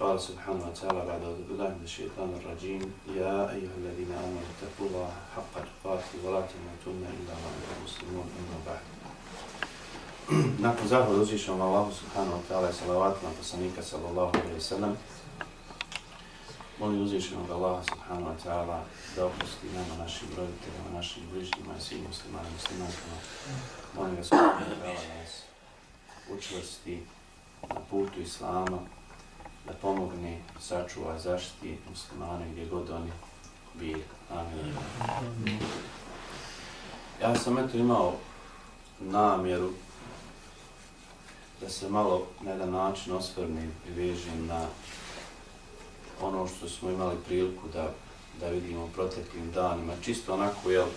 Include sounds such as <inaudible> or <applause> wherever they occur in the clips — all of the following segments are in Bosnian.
قال سبحانه وتعالى بعد أعوذ بالله من الشيطان الرجيم يا أيها الذين آمنوا اتقوا الله حق تقاته ولا تموتن إلا وأنتم مسلمون أما بعد <clears throat> Nakon zahvala uzvišenom Allahu subhanahu wa ta'ala i salavatu na poslanika sallallahu alaihi wa sallam, molim uzvišenog Allaha subhanahu wa ta'ala da opusti nama, našim roditeljima, našim bližnjima i svim muslimama i muslimankama. Molim ga subhanahu wa ta'ala da nas učvrsti na putu Islama, da pomogne, sačuva, zaštiti muslimane gdje god oni bili. Amin. Ja sam eto imao namjeru da se malo na jedan način osvrnim i vežim na ono što smo imali priliku da, da vidimo proteklim danima. Čisto onako, jel,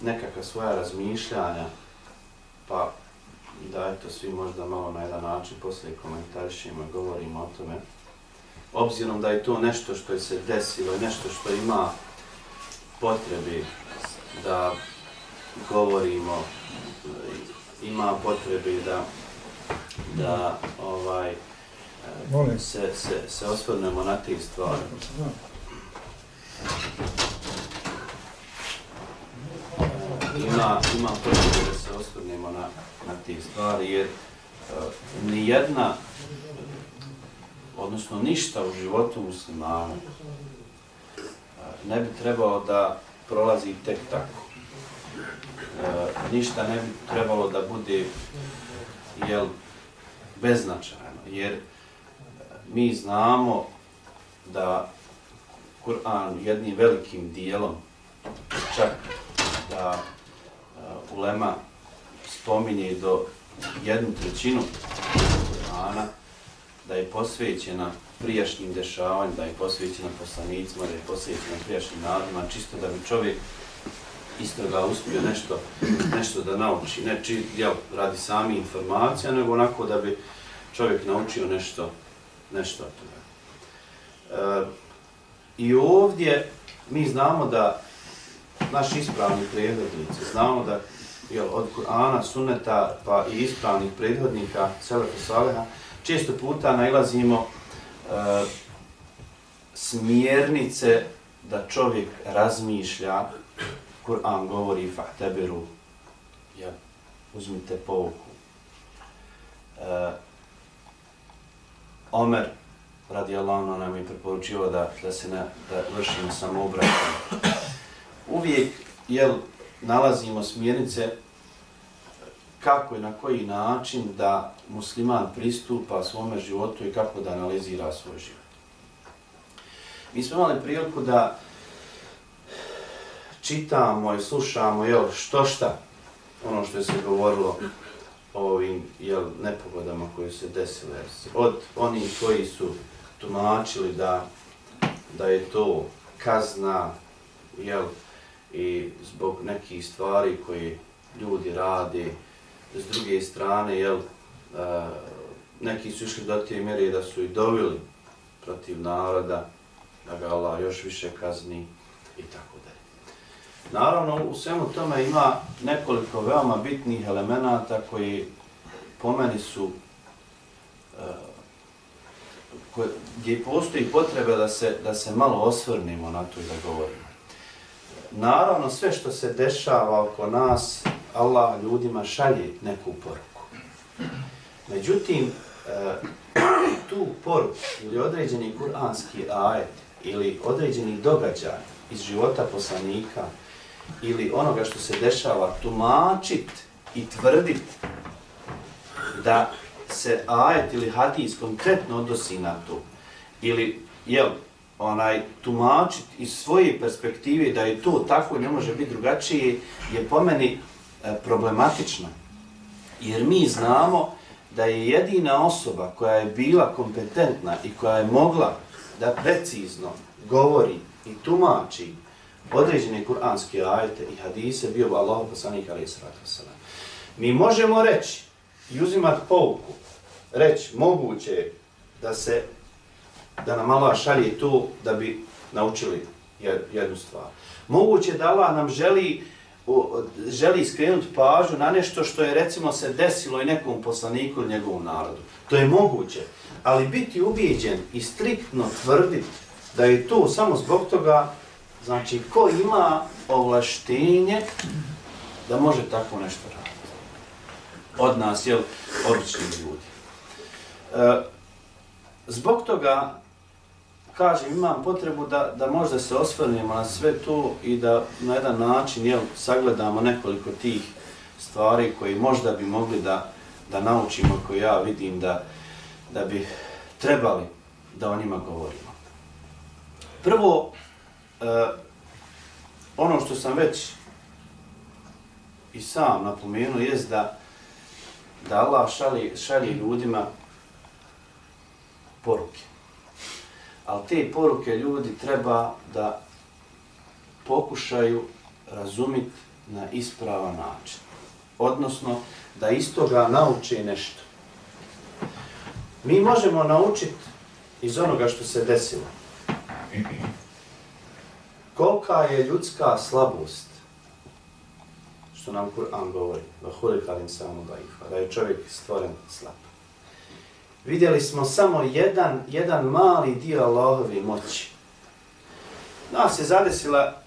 nekakva svoja razmišljanja, pa da eto svi možda malo na jedan način poslije komentarišimo i govorimo o tome. Obzirom da je to nešto što je se desilo, nešto što ima potrebi da govorimo, ima potrebi da da ovaj se, se, se osvrnemo na te stvari. Ima, ima potrebu da se osvrnemo na, na te stvari, jer e, uh, ni jedna, odnosno ništa u životu muslimana uh, e, ne bi trebalo da prolazi tek tako. Uh, ništa ne bi trebalo da bude jel, beznačajno, jer mi znamo da Kur'an jednim velikim dijelom, čak da Ulema spominje do jednu trećinu Kur'ana, da je posvećena prijašnjim dešavanjima, da je posvećena poslanicima, da je posvećena prijašnjim narodima, čisto da bi čovjek isto toga uspio nešto, nešto da nauči. Ne či, ja, radi sami informacija, nego onako da bi čovjek naučio nešto nešto od toga. E, I ovdje mi znamo da naš ispravni predvodnici, znamo da jel, od Kur'ana, Sunneta pa i ispravnih prethodnika Selefa Saleha, često puta nailazimo e, smjernice da čovjek razmišlja, Kur'an govori fahteberu, ja, uzmite pouku. E, Omer radi Allah nam je preporučio da, da se ne, da vršimo samobraćanje Uvijek jel, nalazimo smjernice kako i na koji način da musliman pristupa svome životu i kako da analizira svoj život. Mi smo imali priliku da čitamo i slušamo jel, što šta ono što je se govorilo o ovim jel, nepogodama koje se desile. Od onih koji su tumačili da, da je to kazna jel, i zbog nekih stvari koje ljudi rade. S druge strane, jel, a, neki su išli do te mjere da su i dovili protiv naroda, da ga Allah još više kazni i tako dalje. Naravno, u svemu tome ima nekoliko veoma bitnih elemenata koji po meni su uh, koje, gdje postoji potreba da se, da se malo osvrnimo na to i da govorimo. Naravno, sve što se dešava oko nas, Allah ljudima šalje neku poruku. Međutim, e, tu poruku ili određeni kuranski ajet ili određeni događaj iz života poslanika, ili onoga što se dešava tumačit i tvrdit da se ajet ili hadis konkretno odnosi na to ili jel, onaj tumačiti iz svoje perspektive da je to tako i ne može biti drugačije je po meni e, problematično. Jer mi znamo da je jedina osoba koja je bila kompetentna i koja je mogla da precizno govori i tumači određene kuranske ajete i hadise bio bi Allah poslanik alaih sallatu wasalam. Mi možemo reći i uzimati pouku, reći moguće da se, da nam Allah šalje to da bi naučili jednu stvar. Moguće da Allah nam želi želi skrenuti pažu na nešto što je recimo se desilo i nekom poslaniku ili njegovom narodu. To je moguće, ali biti ubijeđen i striktno tvrditi da je to samo zbog toga, znači ko ima ovlaštenje da može tako nešto raditi. Od nas, jel, obični ljudi. E, zbog toga, kažem, imam potrebu da, da možda se osvrnemo na sve to i da na jedan način, jel, sagledamo nekoliko tih stvari koji možda bi mogli da, da naučimo, koje ja vidim da, da bi trebali da o njima govorimo. Prvo, eh, ono što sam već i sam napomenuo je da, da Allah šali, šali ljudima poruke. Ali te poruke ljudi treba da pokušaju razumiti na ispravan način. Odnosno, da istoga nauče nešto. Mi možemo naučiti iz onoga što se desilo. Kolika je ljudska slabost, što nam Kur'an govori, da je čovjek stvoren slab. Vidjeli smo samo jedan, jedan mali dio Allahove moći. Nas je zadesila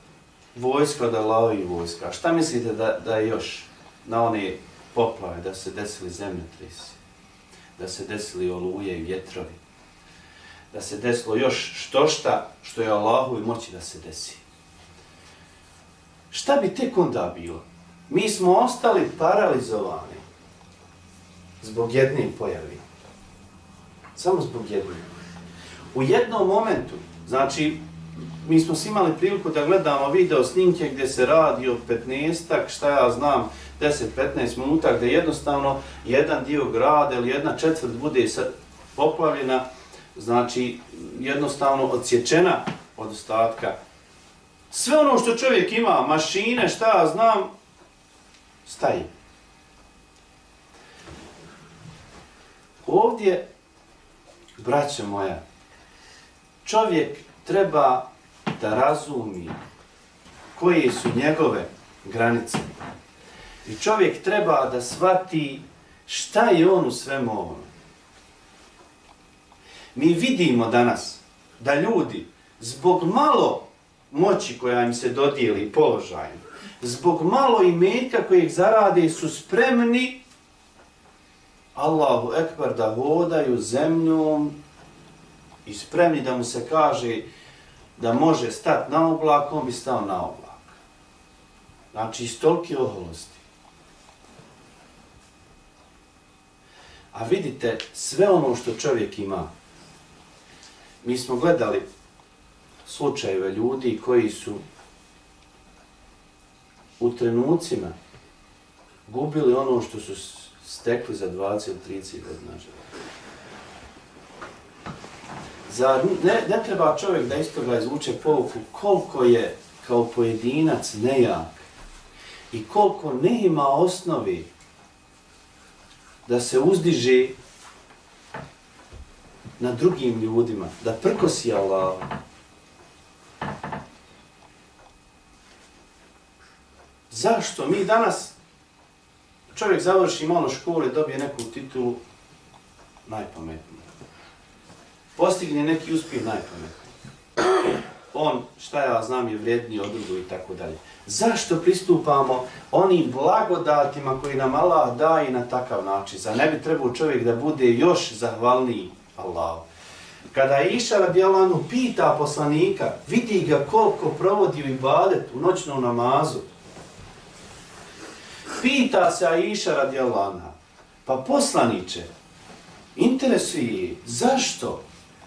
vojska od Allahovi vojska. Šta mislite da, da je još na one poplave, da se desili zemljotrisi, da se desili oluje i vjetrovi, da se desilo još što šta što je Allahu i moći da se desi. Šta bi tek onda bilo? Mi smo ostali paralizovani zbog jedne pojavi. Samo zbog jedne. U jednom momentu, znači, mi smo svi imali priliku da gledamo video snimke gdje se radi o 15-ak, šta ja znam, 10-15 minuta, gdje jednostavno jedan dio grada ili jedna četvrt bude poplavljena, znači jednostavno odsječena od ostatka. Sve ono što čovjek ima, mašine, šta ja znam, staje. Ovdje, braćo moja, čovjek treba da razumi koje su njegove granice. I čovjek treba da shvati šta je on u svemu ovom. Mi vidimo danas da ljudi zbog malo moći koja im se dodijeli položajem, zbog malo imetka kojih zarade su spremni Allahu ekber da hodaju zemljom i spremni da mu se kaže da može stat na oblak, on bi stao na oblak. Znači, iz tolike oholosti. A vidite, sve ono što čovjek ima, mi smo gledali slučajeve ljudi koji su u trenucima gubili ono što su stekli za 20 ili 30 godina Za, ne, ne treba čovjek da isto ga izvuče povuku koliko je kao pojedinac nejak i koliko ne ima osnovi da se uzdiže na drugim ljudima, da prkosi Allah. Zašto? Mi danas, čovjek završi malo škole, dobije neku titulu, najpametniji. Postigne neki uspjeh, najpametniji. On, šta ja znam, je vrijedniji od drugog i tako dalje. Zašto pristupamo onim blagodatima koji nam Allah daje na takav način? Za ne bi trebao čovjek da bude još zahvalniji Allahu. Kada Iša radijalanu pita poslanika, vidi ga koliko provodi u ibadet, u noćnom namazu. Pita se Aisha radijalana, pa poslaniče, interesuje zašto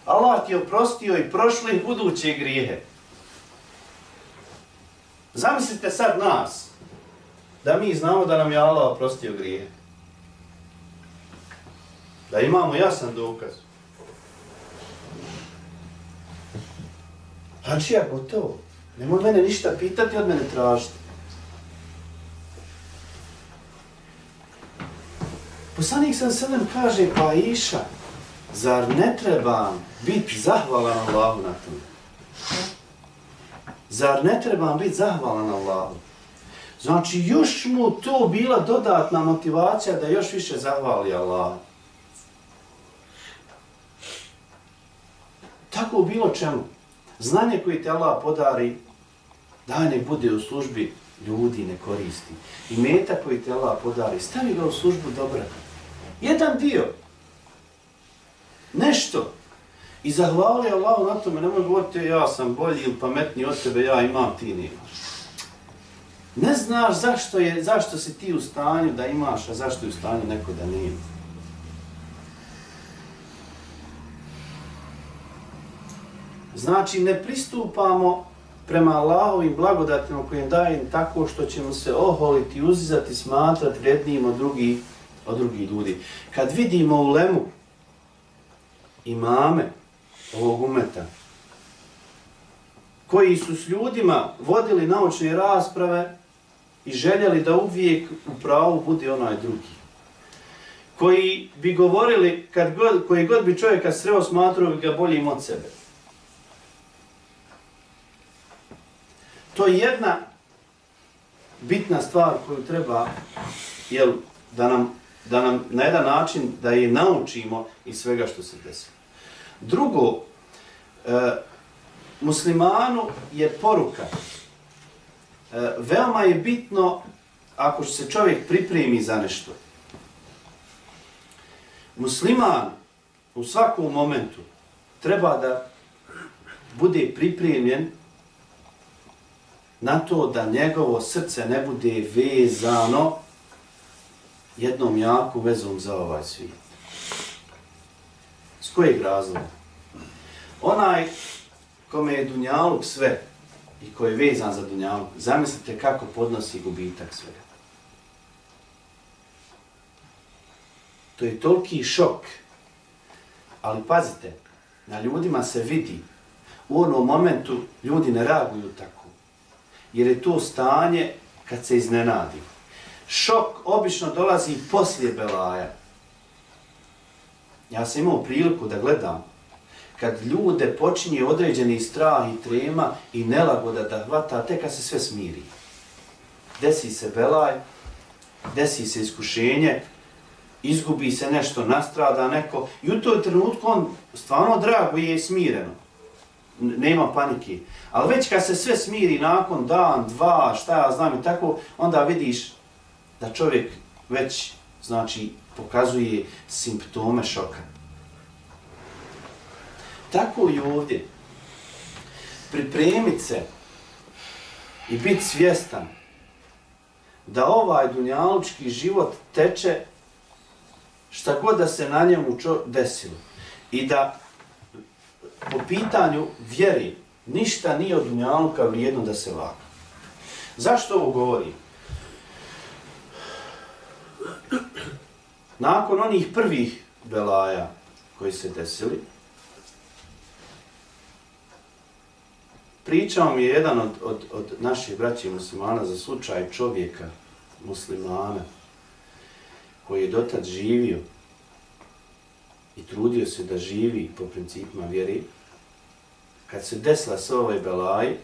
Allah ti je oprostio i prošle i buduće grijehe. Zamislite sad nas, da mi znamo da nam je Allah oprostio grijehe. Da imamo jasan dokaz. Znači, ako to, Nemoj mene ništa pitati, od mene tražiti. Poslanik sam selem kaže, pa Iša, zar ne trebam biti zahvalan Allahu na tome? Zar ne trebam biti zahvalan Allahu? Znači, još mu to bila dodatna motivacija da još više zahvali Allah. Tako u bilo čemu. Znanje koje te Allah podari, daj nek bude u službi ljudi ne koristi. I meta koji te Allah podari, stavi ga u službu dobra. Jedan dio. Nešto. I zahvali Allahu na tome, nemoj govoriti ja sam bolji ili pametniji od tebe, ja imam, ti nemaš. Ne znaš zašto, je, zašto si ti u stanju da imaš, a zašto je u stanju neko da nije. Znači, ne pristupamo prema Allahovim blagodatima kojim dajem tako što ćemo se oholiti, uzizati, smatrati rednijim od drugih, od drugih ljudi. Kad vidimo u lemu imame ovog umeta, koji su s ljudima vodili naučne rasprave i željeli da uvijek u pravu bude onaj drugi. Koji bi govorili, kad god, koji god bi čovjeka sreo, smatrao bi ga boljim od sebe. To je jedna bitna stvar koju treba jel, da, nam, da nam na jedan način da je naučimo iz svega što se desilo. Drugo, e, muslimanu je poruka. E, veoma je bitno ako se čovjek pripremi za nešto. Musliman u svakom momentu treba da bude pripremljen na to da njegovo srce ne bude vezano jednom jaku vezom za ovaj svijet. S kojeg razloga? Onaj kome je Dunjaluk sve i koji je vezan za Dunjaluk, zamislite kako podnosi gubitak svega. To je toliki šok. Ali pazite, na ljudima se vidi, u onom momentu ljudi ne reaguju tako. Jer je to stanje kad se iznenadi. Šok obično dolazi poslije belaja. Ja sam imao priliku da gledam kad ljude počinje određeni strah i trema i nelagoda da hvata, te kad se sve smiri. Desi se belaj, desi se iskušenje, izgubi se nešto, nastrada neko i u toj trenutku on stvarno drago je smireno. Nema panike. Ali već kad se sve smiri nakon dan, dva, šta ja znam i tako, onda vidiš da čovjek već znači pokazuje simptome šoka. Tako i ovdje. Pripremit se i biti svjestan da ovaj dunjalučki život teče šta god da se na njemu desilo. I da po pitanju vjeri ništa nije od dunjaluka vrijedno da se vaka. Zašto ovo govorim? Nakon onih prvih belaja koji se desili, Pričao mi je jedan od, od, od naših braća muslimana za slučaj čovjeka muslimana koji je dotad živio i trudio se da živi po principima vjeri. Kad se desila sve ovaj belaj,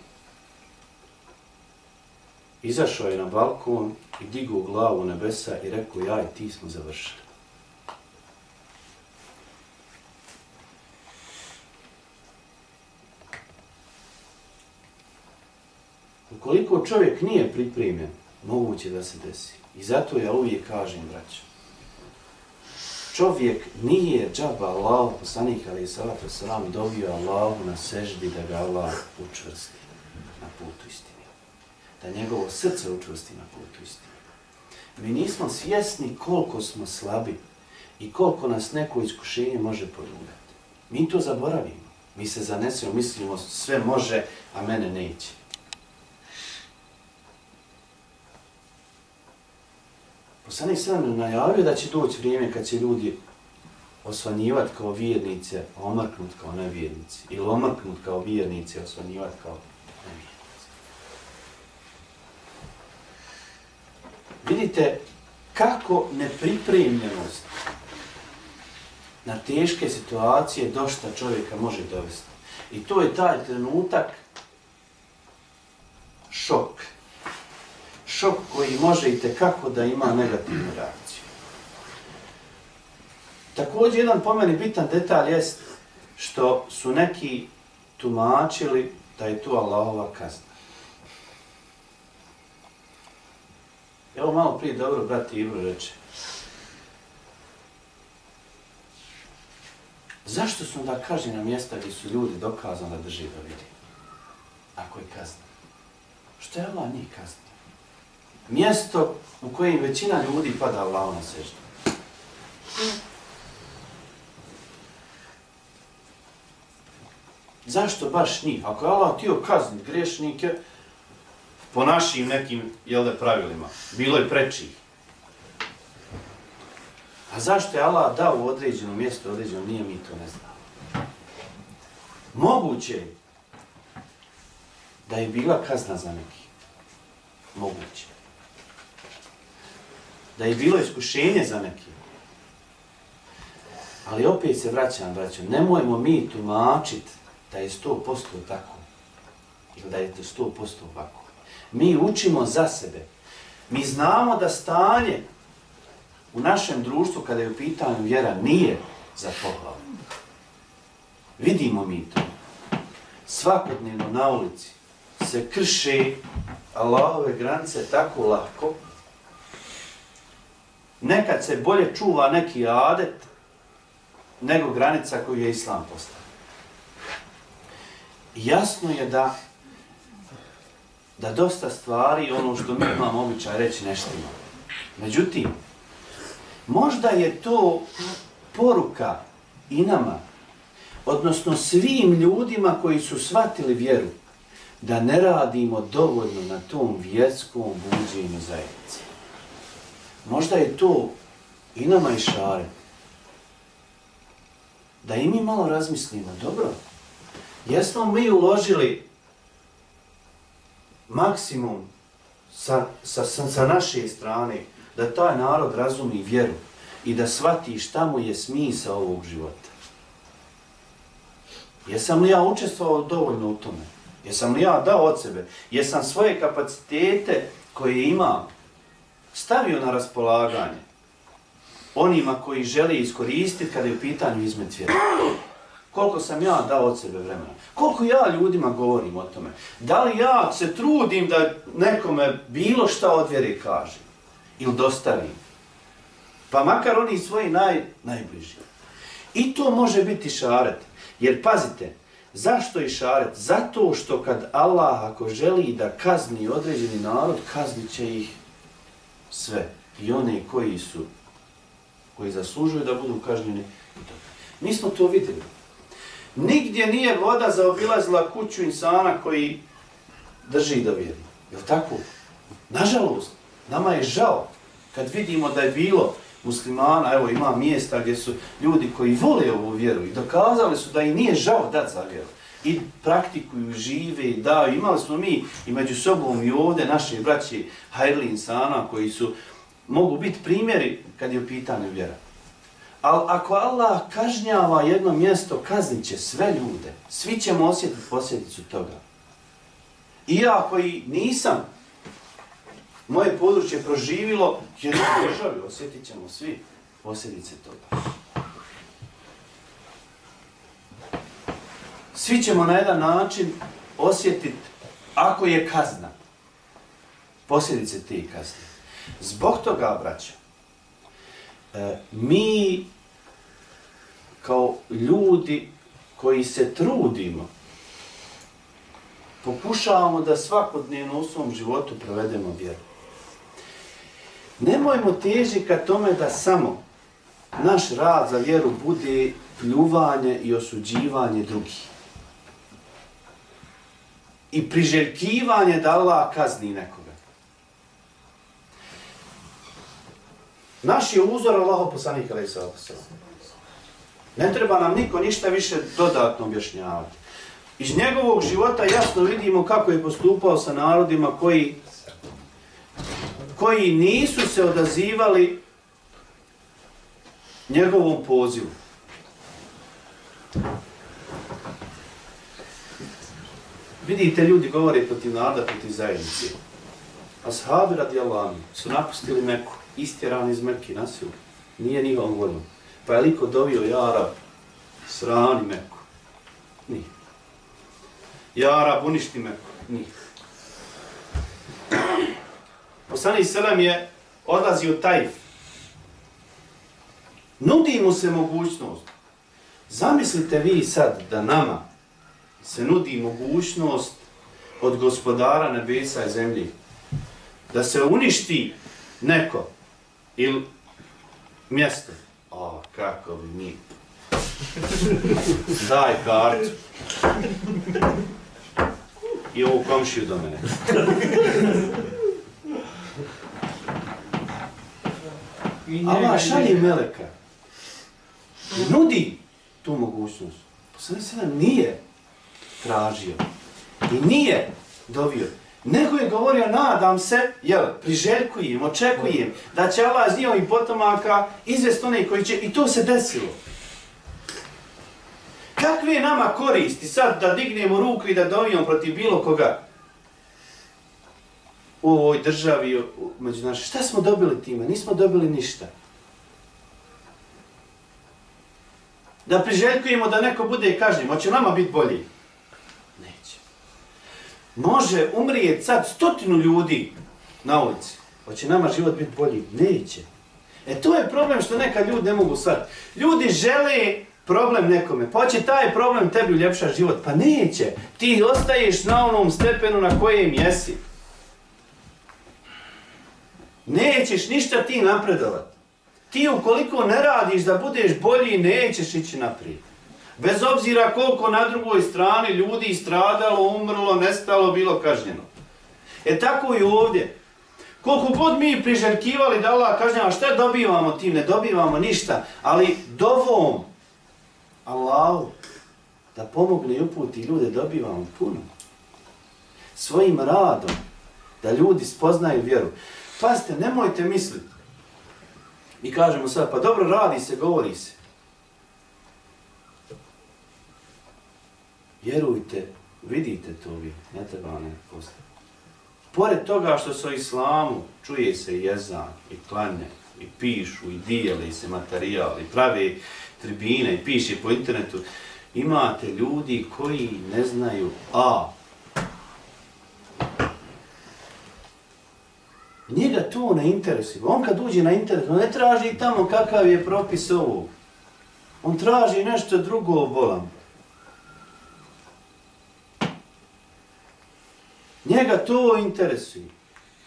izašao je na balkon i digao glavu nebesa i rekao, jaj, ti smo završili. Ukoliko čovjek nije pripremljen, moguće da se desi. I zato ja uvijek kažem, braćo, čovjek nije džaba Allah, poslanik ali i salatu salam, dobio Allahu na seždi da ga Allah učvrsti na putu istine. Da njegovo srce učvrsti na putu istine. Mi nismo svjesni koliko smo slabi i koliko nas neko iskušenje može podugati. Mi to zaboravimo. Mi se zanesemo, mislimo sve može, a mene neće. poslanik sam najavio da će doći vrijeme kad će ljudi osvanjivati kao vjernice, omrknut kao nevjernici. ili omrknut kao vjernice, osvanivati kao nevjernice. Vidite kako nepripremljenost na teške situacije došta čovjeka može dovesti. I to je taj trenutak šoka. Šok koji može i tekako da ima negativnu reakciju. Također jedan pomeni bitan detalj jest što su neki tumačili da je to Allahova kazna. Evo malo prije dobro, brati Ibro reče. Zašto su onda kažnjena mjesta gdje su ljudi dokazano da drži da vidi? Ako je kazna. Što je Allah njih kazna? Mjesto u kojem većina ljudi pada Allah na seždu. Zašto baš njih? Ako je Allah tio kaznit grešnike, po našim nekim jelde, pravilima, bilo je prečih. A zašto je Allah dao u određeno mjesto, određeno, nije mi to ne znamo. Moguće da je bila kazna za neki. Moguće. Da je bilo iskušenje za neki. Ali opet se vraćam, vraćam, nemojmo mi tumačiti da je 100% tako. Ili da je 100% ovako. Mi učimo za sebe. Mi znamo da stanje u našem društvu kada je u pitanju vjera nije za pohvalu. Vidimo mi to. Svakodnevno na ulici se krše Allahove granice tako lako. Nekad se bolje čuva neki adet nego granica koju je Islam postavio. Jasno je da da dosta stvari, ono što mi imamo običaj reći nešto ima. Međutim, možda je to poruka i nama, odnosno svim ljudima koji su shvatili vjeru, da ne radimo dovoljno na tom vjerskom buđenju zajednice. Možda je to i nama i šare. Da i mi malo razmislimo, dobro, jesmo mi uložili maksimum sa, sa, sa, sa naše strane da taj narod razumi vjeru i da shvati šta mu je smisa ovog života. Jesam li ja učestvovao dovoljno u tome? Jesam li ja dao od sebe? Jesam svoje kapacitete koje imam stavio na raspolaganje onima koji žele iskoristiti kada je u pitanju izmet vjeru? koliko sam ja dao od sebe vremena. Koliko ja ljudima govorim o tome. Da li ja se trudim da nekome bilo šta od vjere kažem? ili dostavim. Pa makar oni svoji naj, najbliži. I to može biti šaret. Jer pazite, zašto je šaret? Zato što kad Allah ako želi da kazni određeni narod, kaznit će ih sve. I one koji su, koji zaslužuju da budu kažnjeni. Mi smo to vidjeli. Nigdje nije voda zaobilazila kuću insana koji drži da vjeri. Je li tako? Nažalost, nama je žao kad vidimo da je bilo muslimana, evo ima mjesta gdje su ljudi koji vole ovu vjeru i dokazali su da i nije žao dat za vjeru. I praktikuju, žive i daju. Imali smo mi i među sobom i ovdje naše braće hajrli insana koji su, mogu biti primjeri kad je u pitanju vjera. Ali ako Allah kažnjava jedno mjesto, kaznit će sve ljude. Svi ćemo osjetiti posljedicu toga. I ja koji nisam moje područje proživilo, jer u državi osjetit ćemo svi posljedice toga. Svi ćemo na jedan način osjetiti, ako je kazna, posljedice te kazne. Zbog toga, braćo, e, mi kao ljudi koji se trudimo, pokušavamo da svakodnevno u svom životu provedemo vjeru. Nemojmo teži ka tome da samo naš rad za vjeru bude pljuvanje i osuđivanje drugih. I priželjkivanje da Allah kazni nekoga. Naš je uzor Allaho poslanika, ali Ne treba nam niko ništa više dodatno objašnjavati. Iz njegovog života jasno vidimo kako je postupao sa narodima koji koji nisu se odazivali njegovom pozivu. Vidite, ljudi govore protiv nada, protiv zajednice. Ashabi radi Allahom su napustili Meku, istjerani iz Mekke na. Nije njihovom voljom. Pa je liko dovio Jarab, srani Meku. Nije. Jarab, uništi Meku. Nije. Poslani Selam je odlazio u Tajf. Nudi mu se mogućnost. Zamislite vi sad da nama se nudi mogućnost od gospodara nebesa i zemlji da se uništi neko ili mjesto. O, kako bi mi. <laughs> Daj kartu. I ovu komšiju do mene. Allah šalje meleka. Nudi tu mogućnost. Se nam nije tražio. I nije dovio. Nego je govorio, nadam se, jel, priželjkujem, očekujem, da će Allah iz njihovih potomaka izvest one koji će, i to se desilo. Kakve je nama koristi sad da dignemo ruku i da dovijemo protiv bilo koga u ovoj državi, među naše? Šta smo dobili time? Nismo dobili ništa. Da priželjkujemo da neko bude kažnjen, hoće nama biti bolji? Može umrijeti sad stotinu ljudi na ulici. Hoće nama život biti bolji? Neće. E to je problem što neka ljudi ne mogu sad. Ljudi žele problem nekome, pa će taj problem tebi uljepša život? Pa neće. Ti ostaješ na onom stepenu na kojem jesi. Nećeš ništa ti napredovati ti ukoliko ne radiš da budeš bolji, nećeš ići naprijed. Bez obzira koliko na drugoj strani ljudi stradalo, umrlo, nestalo, bilo kažnjeno. E tako i ovdje. Koliko god mi priželjkivali da Allah kažnjava, šta dobivamo tim? Ne dobivamo ništa. Ali dovom Allahu da pomogne i uputi ljude dobivamo puno. Svojim radom da ljudi spoznaju vjeru. Pazite, nemojte misliti Mi kažemo sad, pa dobro radi se, govori se. Vjerujte, vidite to vi, ne treba ne posle. Pored toga što se o islamu čuje se jezan i klanje, i pišu, i dijeli se materijal, i pravi tribine, i piše po internetu, imate ljudi koji ne znaju A, Njega to ne interesuje. On kad uđe na internet, on ne traži tamo kakav je propis ovog. On traži nešto drugo bolam. Njega to interesuje.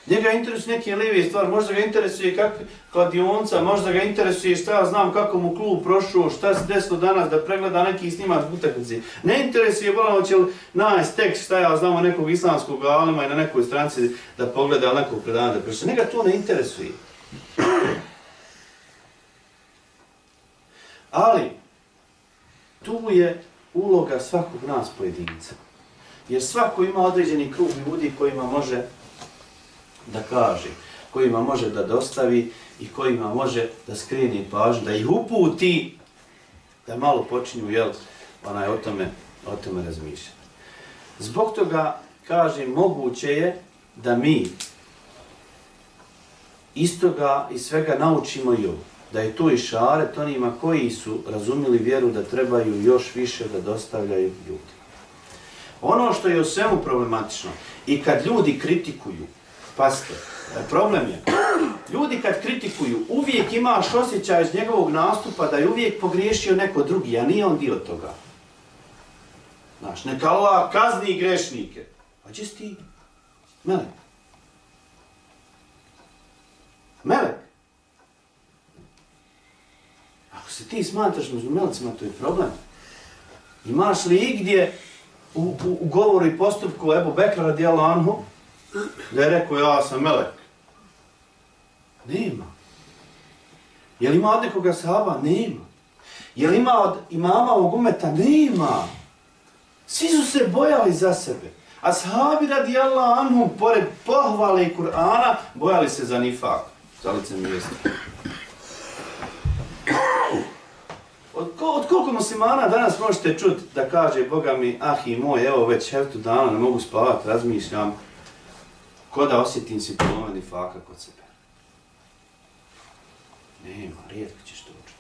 Njega interesuje neke lijeve stvari, možda ga interesuje kak kladionca, možda ga interesuje šta ja znam kako mu klub prošao, šta se desilo danas da pregleda neki snimak utakmice. Ne interesuje bolno hoće li najs tekst šta ja znam o nekog islamskog alima i na nekoj stranci da pogleda nekog predana da prošao. Njega to ne interesuje. Ali, tu je uloga svakog nas pojedinca. Jer svako ima određeni krug ljudi kojima može da kaže, kojima može da dostavi i kojima može da skreni pažnju, da ih uputi, da malo počinju, jel, onaj, o tome, o tome razmišljati. Zbog toga, kaže, moguće je da mi istoga i svega naučimo i ovo. Da je to i šaret onima koji su razumili vjeru da trebaju još više da dostavljaju ljudi. Ono što je u svemu problematično i kad ljudi kritikuju, Pasite, e, problem je, ljudi kad kritikuju, uvijek imaš osjećaj iz njegovog nastupa da je uvijek pogriješio neko drugi, a nije on dio toga. Znaš, neka Allah kazni grešnike. A gdje si ti? Melek. Melek. Ako se ti smatraš među melecima, to je problem. Imaš li igdje u, u, u govoru i postupku Ebu Bekra radijala Anhu, da je rekao ja sam melek. Nema. Je li ima od nekoga sahaba? Nema. Je li ima od imama ovog umeta? Nema. Svi su se bojali za sebe. Ashabi radijallahu anhum, pored pohvale i Kur'ana, bojali se za nifak, za lice mjesta. Od, koliko muslimana danas možete čuti da kaže Boga mi, ah i moj, evo već heftu dana, ne mogu spavati, razmišljam, ko da osjetim simptome nifaka kod sebe. Nema, rijetko ćeš to učiti.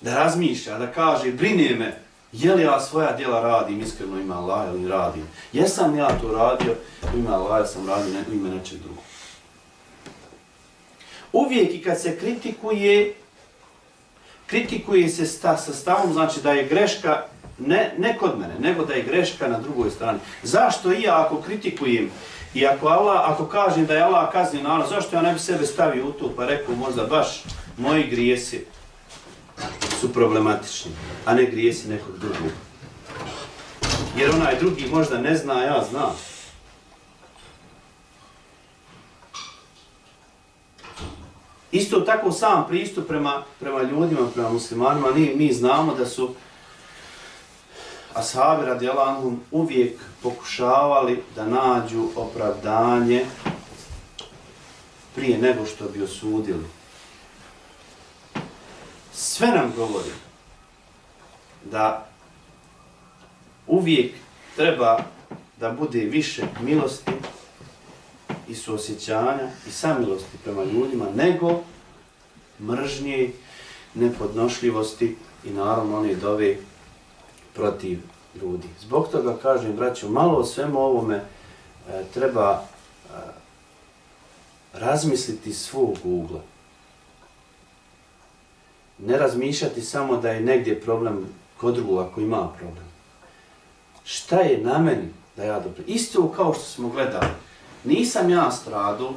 Da razmišlja, da kaže, brine me, je li ja svoja djela radim, iskreno ima Allah ili radim. Jesam ja to radio, ima Allah, sam radio, ne, ima nečeg drugog. Uvijek i kad se kritikuje, kritikuje se sta, sa stavom, znači da je greška ne, ne kod mene, nego da je greška na drugoj strani. Zašto i ja ako kritikujem i ako, Allah, ako kažem da je Allah kaznio narod, zašto ja ne bi sebe stavio u to pa rekao možda baš moji grijesi su problematični, a ne grijesi nekog drugog. Jer onaj drugi možda ne zna, ja znam. Isto tako sam pristup prema, prema ljudima, prema muslimanima, mi, mi znamo da su ashabi radijalanhum uvijek pokušavali da nađu opravdanje prije nego što bi osudili. Sve nam govori da uvijek treba da bude više milosti i suosjećanja i samilosti prema ljudima, nego mržnje, nepodnošljivosti i naravno one dove protiv ljudi. Zbog toga kažem, braću, malo o svemu ovome e, treba e, razmisliti svog ugla. Ne razmišljati samo da je negdje problem kod drugog ako ima problem. Šta je na meni da ja dobro? Isto kao što smo gledali, nisam ja stradu,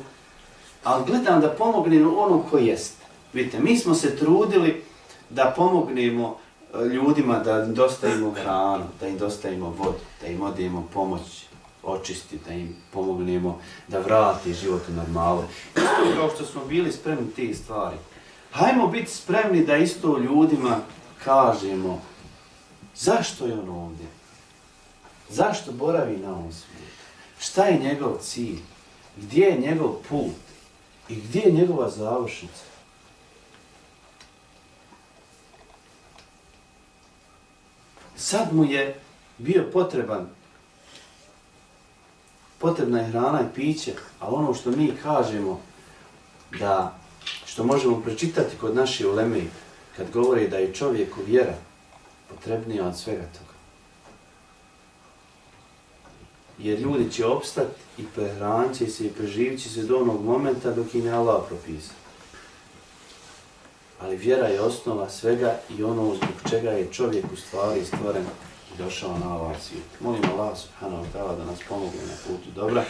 ali gledam da pomognem onom ko jest. Vidite, mi smo se trudili da pomognemo eh, ljudima da im dostavimo hranu, da im dostavimo vodu, da im odijemo pomoć očisti, da im pomognemo da vrati život u normalu. Isto kao što smo bili spremni te stvari. Hajmo biti spremni da isto ljudima kažemo zašto je on ovdje? Zašto boravi na ovom svijetu? Šta je njegov cilj? Gdje je njegov put? I gdje je njegova završnica? Sad mu je bio potreban potrebna je hrana i piće, a ono što mi kažemo da što možemo pročitati kod naše uleme kad govori da je čovjeku vjera potrebnija od svega toga. Jer ljudi će opstati i prehranit se i preživit će se do onog momenta dok im je Allah propisao. Ali vjera je osnova svega i ono zbog čega je čovjek u stvari stvoren i došao na ovaj svijet. Molim Allah subhanahu wa ta'ala da nas pomogne na putu dobra,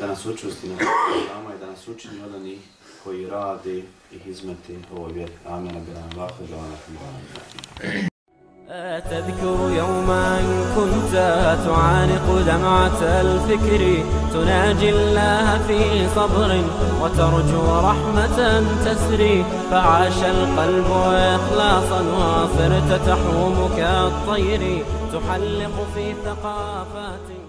da nas učusti na putu i da nas učini od onih koji radi i izmeti ovoj vjeri. Amin. Amin. تذكر يوما كنت تعانق دمعة الفكر تناجي الله في صبر وترجو رحمة تسري فعاش القلب إخلاصا وصرت تحوم كالطير تحلق في ثقافات